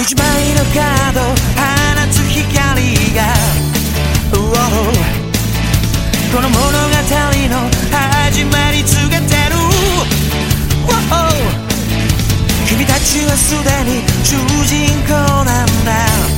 一枚のカード放つ光が、wow、この物語の始まり告げてる、wow、君たちはすでに主人公なんだ。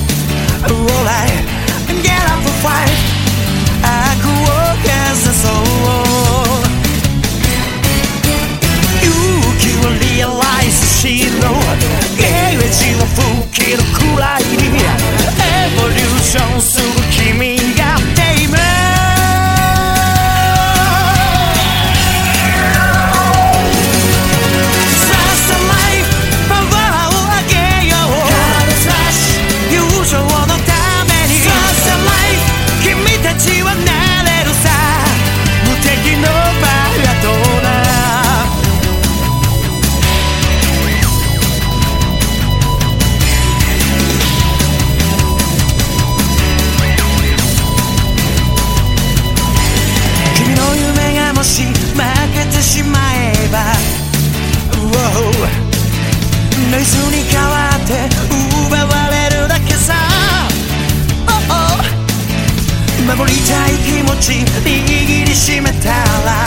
口握りしめたら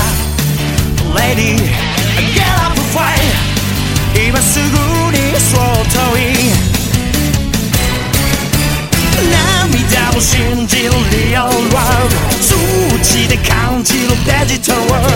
Lady get up and fight. 今すぐにそっと涙を信じる Real World 数値で感じるデジタル World